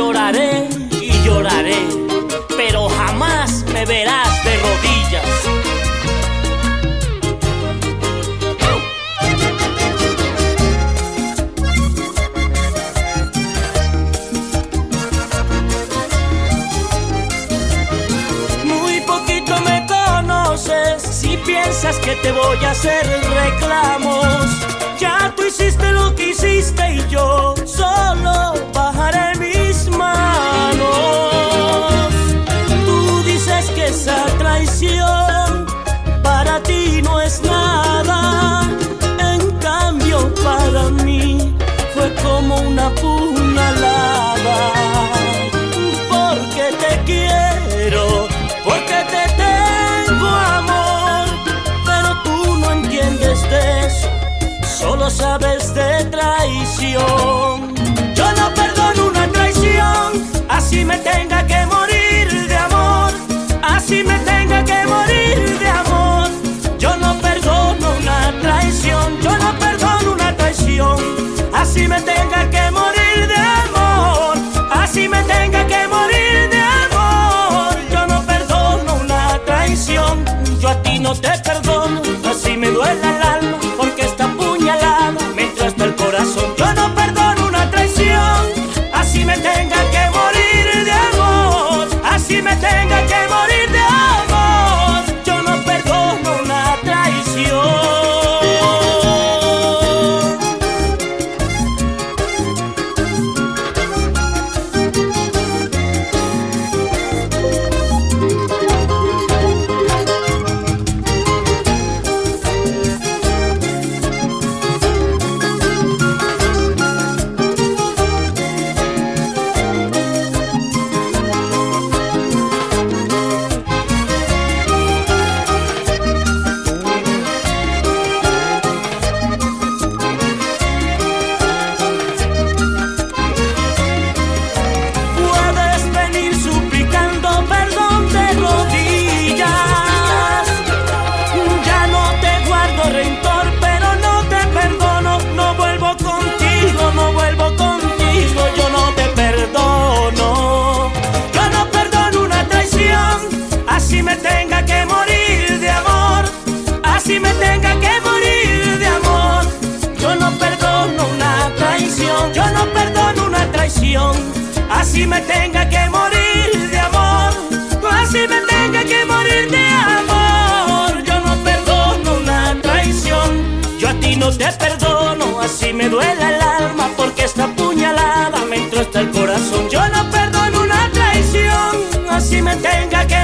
lloraré y lloraré, pero jamás me verás de rodillas. Muy poquito me conoces, si piensas que te voy a hacer el reclamo. solo sabes de traición. Yo no perdono una traición, así me tenga que morir de amor, así me yo no perdono una traición, así me tenga que morir de amor, así me tenga que morir de amor, yo no perdono una traición, yo a ti no te perdono, así me duele el alma porque esta puñalada me entró hasta el corazón, yo no perdono una traición, así me tenga que